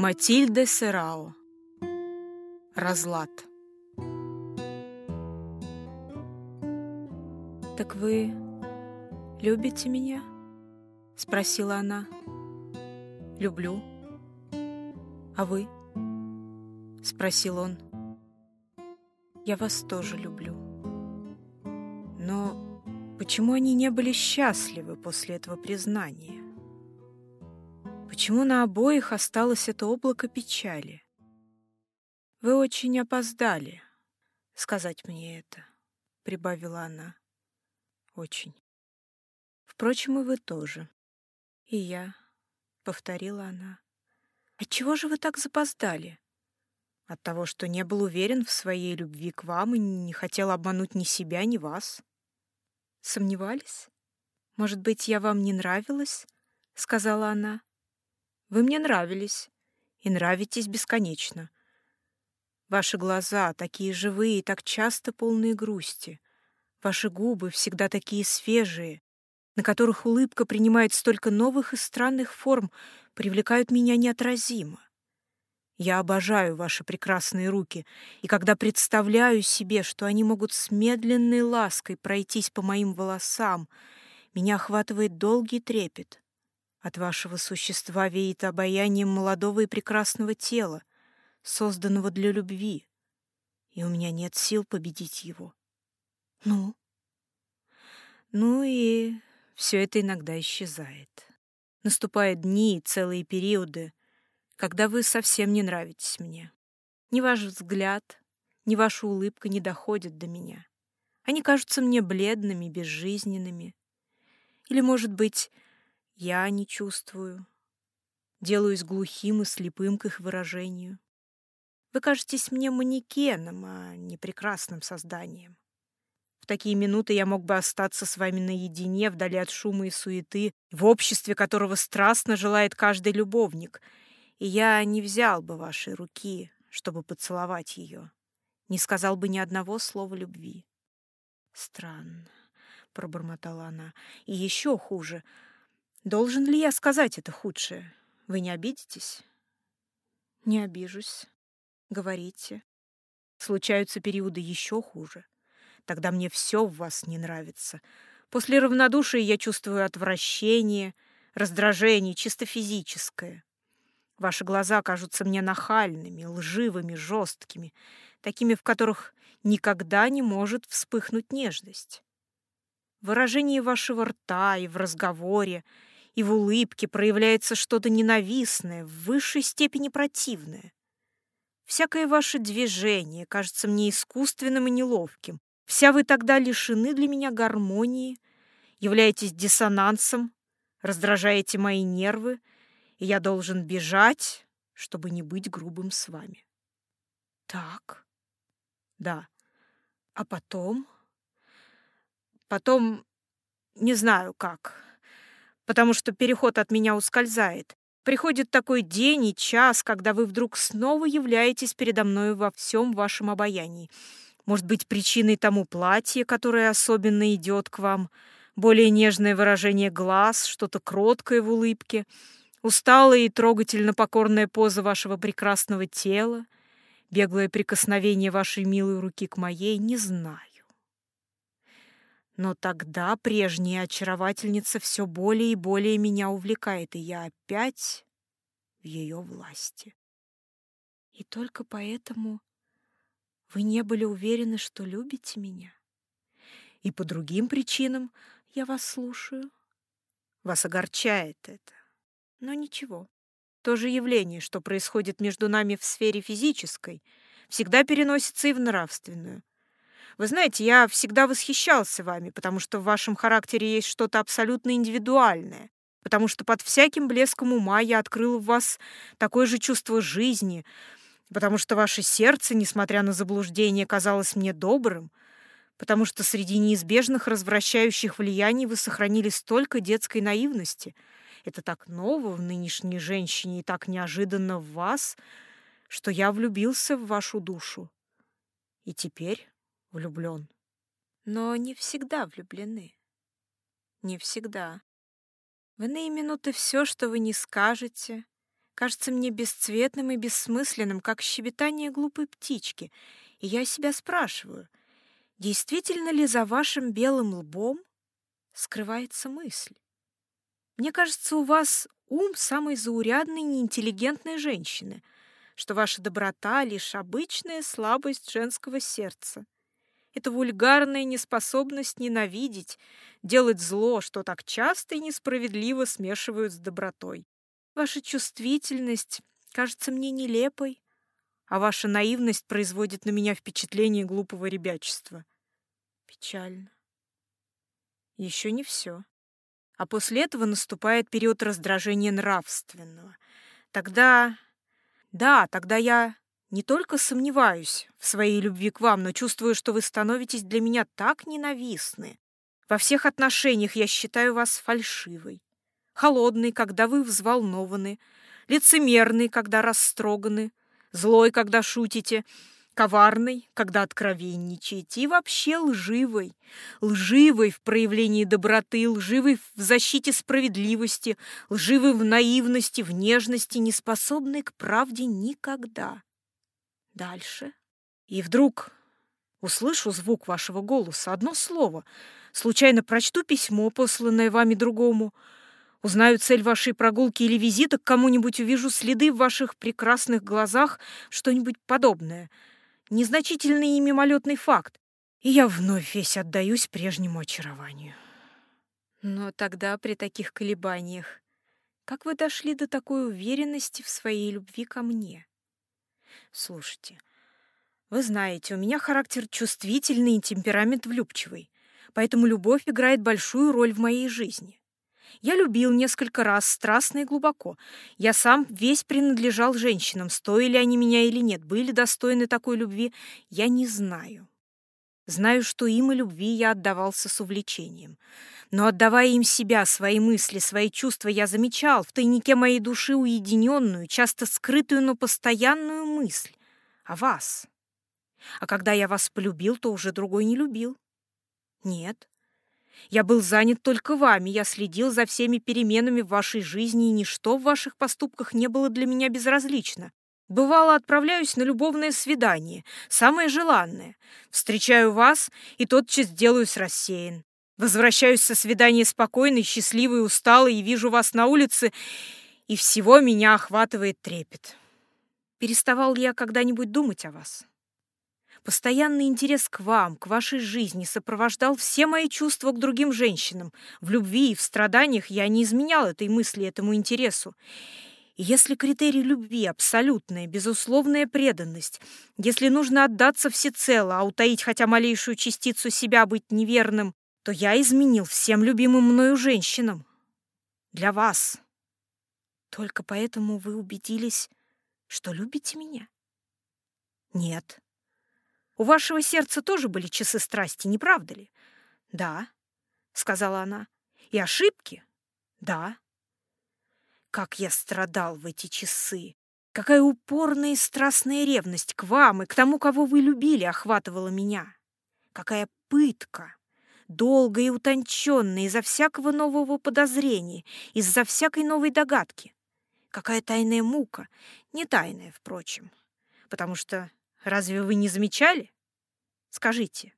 Матильда Серао. Разлад. «Так вы любите меня?» — спросила она. «Люблю. А вы?» — спросил он. «Я вас тоже люблю. Но почему они не были счастливы после этого признания?» Почему на обоих осталось это облако печали? Вы очень опоздали сказать мне это, прибавила она. Очень. Впрочем, и вы тоже. И я, повторила она. Отчего же вы так запоздали? От того, что не был уверен в своей любви к вам и не хотел обмануть ни себя, ни вас. Сомневались? Может быть, я вам не нравилась? сказала она. Вы мне нравились и нравитесь бесконечно. Ваши глаза такие живые и так часто полные грусти. Ваши губы всегда такие свежие, на которых улыбка принимает столько новых и странных форм, привлекают меня неотразимо. Я обожаю ваши прекрасные руки, и когда представляю себе, что они могут с медленной лаской пройтись по моим волосам, меня охватывает долгий трепет. От вашего существа веет обаянием молодого и прекрасного тела, созданного для любви, и у меня нет сил победить его. Ну? Ну и все это иногда исчезает. Наступают дни и целые периоды, когда вы совсем не нравитесь мне. Ни ваш взгляд, ни ваша улыбка не доходят до меня. Они кажутся мне бледными, безжизненными. Или, может быть, я не чувствую. Делаюсь глухим и слепым к их выражению. Вы кажетесь мне манекеном, а не прекрасным созданием. В такие минуты я мог бы остаться с вами наедине, вдали от шума и суеты, в обществе которого страстно желает каждый любовник, и я не взял бы вашей руки, чтобы поцеловать ее, не сказал бы ни одного слова любви. Странно, — пробормотала она, — и еще хуже — Должен ли я сказать это худшее? Вы не обидитесь? Не обижусь. Говорите. Случаются периоды еще хуже. Тогда мне все в вас не нравится. После равнодушия я чувствую отвращение, раздражение, чисто физическое. Ваши глаза кажутся мне нахальными, лживыми, жесткими, такими, в которых никогда не может вспыхнуть нежность. В вашего рта и в разговоре — и в улыбке проявляется что-то ненавистное, в высшей степени противное. Всякое ваше движение кажется мне искусственным и неловким. Вся вы тогда лишены для меня гармонии, являетесь диссонансом, раздражаете мои нервы, и я должен бежать, чтобы не быть грубым с вами. Так. Да. А потом? Потом не знаю как потому что переход от меня ускользает. Приходит такой день и час, когда вы вдруг снова являетесь передо мной во всем вашем обаянии. Может быть, причиной тому платье, которое особенно идет к вам, более нежное выражение глаз, что-то кроткое в улыбке, усталая и трогательно покорная поза вашего прекрасного тела, беглое прикосновение вашей милой руки к моей, не знаю. Но тогда прежняя очаровательница все более и более меня увлекает, и я опять в ее власти. И только поэтому вы не были уверены, что любите меня? И по другим причинам я вас слушаю. Вас огорчает это. Но ничего. То же явление, что происходит между нами в сфере физической, всегда переносится и в нравственную. Вы знаете, я всегда восхищался вами, потому что в вашем характере есть что-то абсолютно индивидуальное, потому что под всяким блеском ума я открыл в вас такое же чувство жизни, потому что ваше сердце, несмотря на заблуждение, казалось мне добрым, потому что среди неизбежных развращающих влияний вы сохранили столько детской наивности. Это так ново в нынешней женщине и так неожиданно в вас, что я влюбился в вашу душу. И теперь влюблен. Но не всегда влюблены. Не всегда. В иные минуты все, что вы не скажете, кажется мне бесцветным и бессмысленным, как щебетание глупой птички, и я себя спрашиваю, действительно ли за вашим белым лбом скрывается мысль? Мне кажется, у вас ум самой заурядной неинтеллигентной женщины, что ваша доброта — лишь обычная слабость женского сердца. Это вульгарная неспособность ненавидеть, делать зло, что так часто и несправедливо смешивают с добротой. Ваша чувствительность кажется мне нелепой, а ваша наивность производит на меня впечатление глупого ребячества. Печально. Еще не все. А после этого наступает период раздражения нравственного. Тогда... Да, тогда я не только сомневаюсь в своей любви к вам, но чувствую, что вы становитесь для меня так ненавистны. Во всех отношениях я считаю вас фальшивой. Холодной, когда вы взволнованы, лицемерной, когда растроганы, злой, когда шутите, коварной, когда откровенничаете, и вообще лживой. Лживой в проявлении доброты, лживой в защите справедливости, лживой в наивности, в нежности, не способной к правде никогда. Дальше. И вдруг услышу звук вашего голоса, одно слово. Случайно прочту письмо, посланное вами другому — Узнаю цель вашей прогулки или визита к кому-нибудь, увижу следы в ваших прекрасных глазах, что-нибудь подобное. Незначительный и мимолетный факт. И я вновь весь отдаюсь прежнему очарованию. Но тогда, при таких колебаниях, как вы дошли до такой уверенности в своей любви ко мне? Слушайте, вы знаете, у меня характер чувствительный и темперамент влюбчивый, поэтому любовь играет большую роль в моей жизни. Я любил несколько раз, страстно и глубоко. Я сам весь принадлежал женщинам, стоили они меня или нет, были достойны такой любви, я не знаю. Знаю, что им и любви я отдавался с увлечением. Но отдавая им себя, свои мысли, свои чувства, я замечал в тайнике моей души уединенную, часто скрытую, но постоянную мысль о вас. А когда я вас полюбил, то уже другой не любил. Нет, я был занят только вами, я следил за всеми переменами в вашей жизни, и ничто в ваших поступках не было для меня безразлично. Бывало, отправляюсь на любовное свидание, самое желанное. Встречаю вас и тотчас делаюсь рассеян. Возвращаюсь со свидания спокойный, счастливый, усталый, и вижу вас на улице, и всего меня охватывает трепет. Переставал ли я когда-нибудь думать о вас? Постоянный интерес к вам, к вашей жизни сопровождал все мои чувства к другим женщинам. В любви и в страданиях я не изменял этой мысли, этому интересу. И если критерий любви — абсолютная, безусловная преданность, если нужно отдаться всецело, а утаить хотя малейшую частицу себя, быть неверным, то я изменил всем любимым мною женщинам. Для вас. Только поэтому вы убедились, что любите меня? Нет. У вашего сердца тоже были часы страсти, не правда ли? Да, сказала она. И ошибки? Да. Как я страдал в эти часы! Какая упорная и страстная ревность к вам и к тому, кого вы любили, охватывала меня! Какая пытка! Долгая и утонченная, из-за всякого нового подозрения, из-за всякой новой догадки. Какая тайная мука, не тайная, впрочем, потому что Разве вы не замечали? Скажите,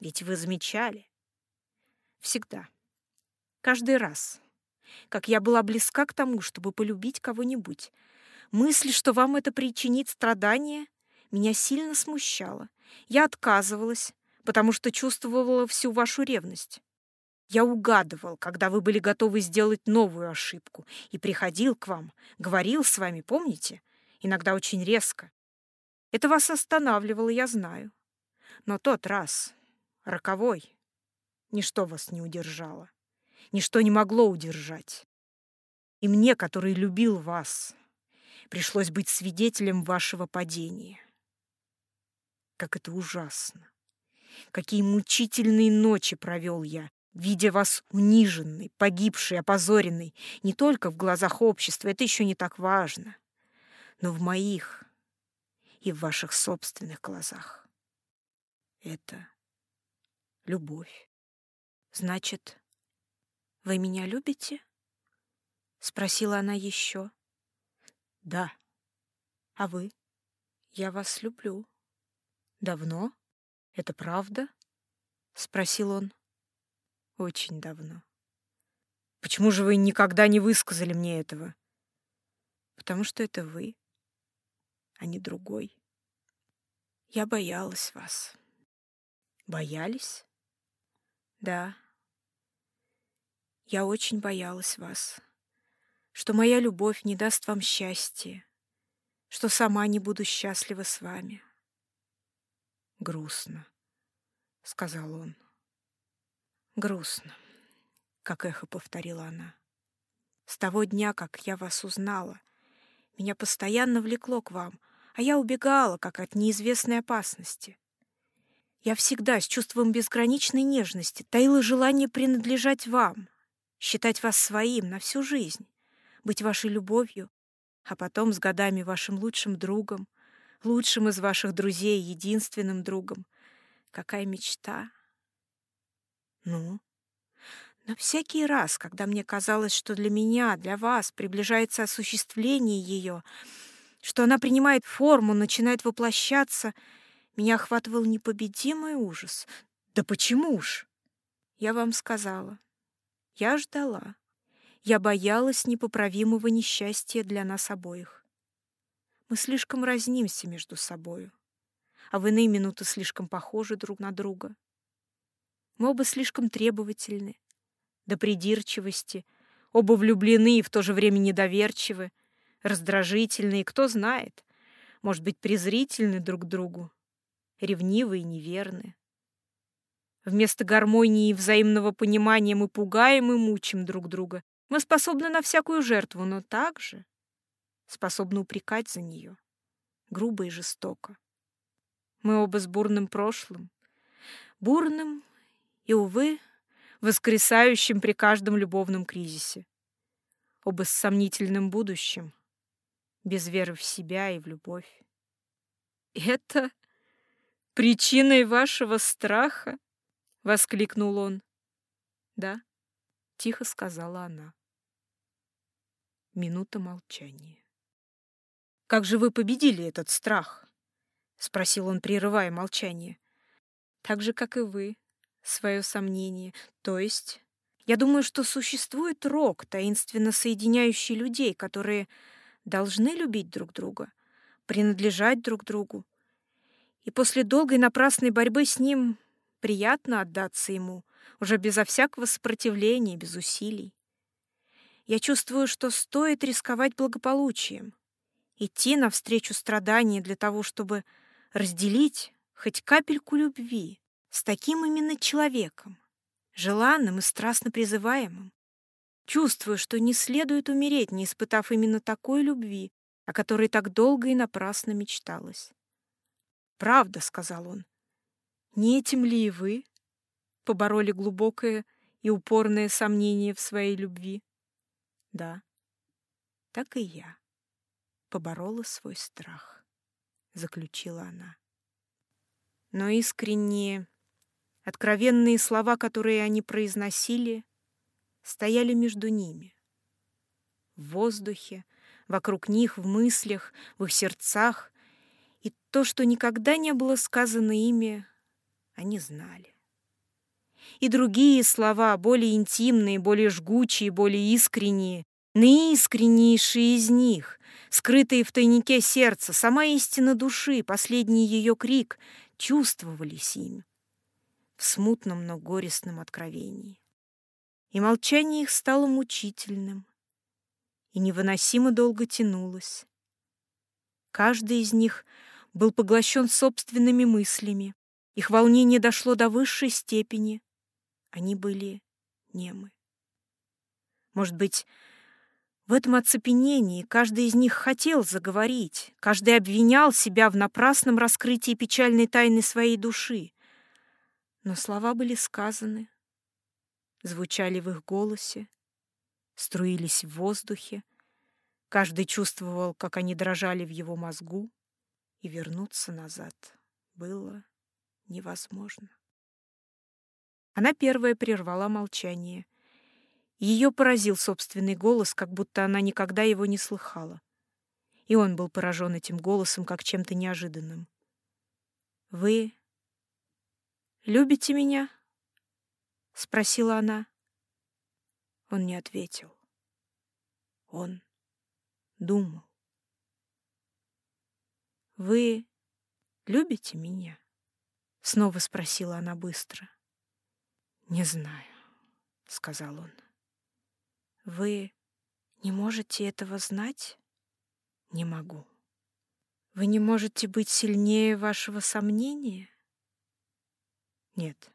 ведь вы замечали. Всегда. Каждый раз. Как я была близка к тому, чтобы полюбить кого-нибудь. Мысль, что вам это причинит страдания, меня сильно смущала. Я отказывалась, потому что чувствовала всю вашу ревность. Я угадывал, когда вы были готовы сделать новую ошибку, и приходил к вам, говорил с вами, помните? Иногда очень резко. Это вас останавливало, я знаю. Но тот раз, роковой, ничто вас не удержало. Ничто не могло удержать. И мне, который любил вас, пришлось быть свидетелем вашего падения. Как это ужасно! Какие мучительные ночи провел я, видя вас униженной, погибшей, опозоренной, не только в глазах общества, это еще не так важно, но в моих, и в ваших собственных глазах. Это любовь. Значит, вы меня любите? Спросила она еще. Да. А вы? Я вас люблю. Давно? Это правда? Спросил он. Очень давно. Почему же вы никогда не высказали мне этого? Потому что это вы, а не другой. Я боялась вас. Боялись? Да. Я очень боялась вас, что моя любовь не даст вам счастья, что сама не буду счастлива с вами. Грустно, — сказал он. Грустно, — как эхо повторила она. С того дня, как я вас узнала, меня постоянно влекло к вам, а я убегала, как от неизвестной опасности. Я всегда с чувством безграничной нежности таила желание принадлежать вам, считать вас своим на всю жизнь, быть вашей любовью, а потом с годами вашим лучшим другом, лучшим из ваших друзей, единственным другом. Какая мечта! Ну? Но всякий раз, когда мне казалось, что для меня, для вас приближается осуществление ее, что она принимает форму, начинает воплощаться — меня охватывал непобедимый ужас. Да почему ж? Я вам сказала. Я ждала. Я боялась непоправимого несчастья для нас обоих. Мы слишком разнимся между собою, а в иные минуты слишком похожи друг на друга. Мы оба слишком требовательны, до придирчивости, оба влюблены и в то же время недоверчивы, раздражительны и, кто знает, может быть, презрительны друг другу ревнивы и неверны. Вместо гармонии и взаимного понимания мы пугаем и мучим друг друга. Мы способны на всякую жертву, но также способны упрекать за нее, грубо и жестоко. Мы оба с бурным прошлым, бурным и, увы, воскресающим при каждом любовном кризисе. Оба с сомнительным будущим, без веры в себя и в любовь. Это причиной вашего страха?» — воскликнул он. «Да», — тихо сказала она. Минута молчания. «Как же вы победили этот страх?» — спросил он, прерывая молчание. «Так же, как и вы, свое сомнение. То есть, я думаю, что существует рок, таинственно соединяющий людей, которые должны любить друг друга, принадлежать друг другу, и после долгой напрасной борьбы с ним приятно отдаться ему, уже безо всякого сопротивления, без усилий. Я чувствую, что стоит рисковать благополучием, идти навстречу страданию для того, чтобы разделить хоть капельку любви с таким именно человеком, желанным и страстно призываемым. Чувствую, что не следует умереть, не испытав именно такой любви, о которой так долго и напрасно мечталось. «Правда», — сказал он. «Не этим ли и вы?» Побороли глубокое и упорное сомнение в своей любви. «Да, так и я поборола свой страх», — заключила она. Но искренние, откровенные слова, которые они произносили, стояли между ними. В воздухе, вокруг них, в мыслях, в их сердцах и то, что никогда не было сказано ими, они знали. И другие слова, более интимные, более жгучие, более искренние, наискреннейшие из них, скрытые в тайнике сердца, сама истина души, последний ее крик, чувствовались им в смутном, но горестном откровении. И молчание их стало мучительным, и невыносимо долго тянулось. Каждый из них был поглощен собственными мыслями. Их волнение дошло до высшей степени. Они были немы. Может быть, в этом оцепенении каждый из них хотел заговорить, каждый обвинял себя в напрасном раскрытии печальной тайны своей души. Но слова были сказаны, звучали в их голосе, струились в воздухе. Каждый чувствовал, как они дрожали в его мозгу и вернуться назад было невозможно. Она первая прервала молчание. Ее поразил собственный голос, как будто она никогда его не слыхала. И он был поражен этим голосом, как чем-то неожиданным. «Вы любите меня?» — спросила она. Он не ответил. Он думал. «Вы любите меня?» — снова спросила она быстро. «Не знаю», — сказал он. «Вы не можете этого знать?» «Не могу». «Вы не можете быть сильнее вашего сомнения?» «Нет».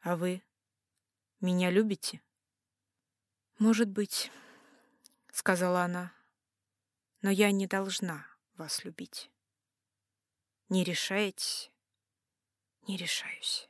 «А вы меня любите?» «Может быть», — сказала она, — «но я не должна вас любить». «Не решаетесь?» «Не решаюсь».